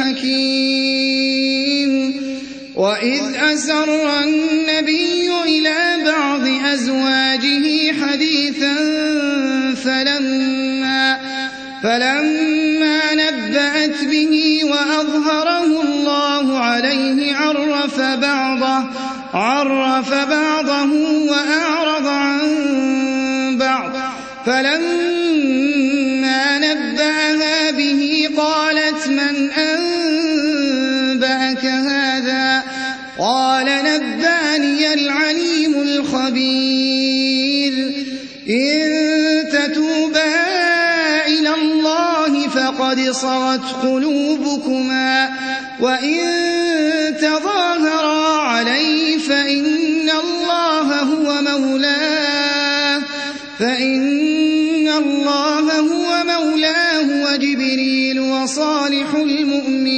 الحكيم وإذ أسر النبي إلى بعض أزواجه حديثا فلما فلما نبأت به وأظهره الله عليه عرف بعضه عرف بعضه وأعرض عن بعض. فلما قال نبأني العليم الخبير. إن تتوبا إلى الله فقد صغت قلوبكما وإن تظاهرا عليه فإن الله هو مولاه فإن الله هو مولاه وجبريل وصالح المؤمنين.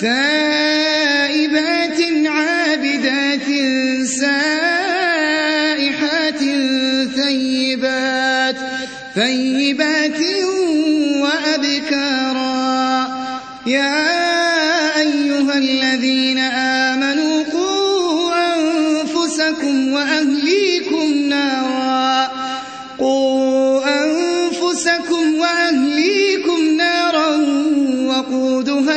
تائبات عابدات سائحات ثيبات ثيبات وأبكارا. يا أيها الذين آمنوا قوا أنفسكم وأهليكم نارا. قوا أنفسكم وأهليكم نارا وقودها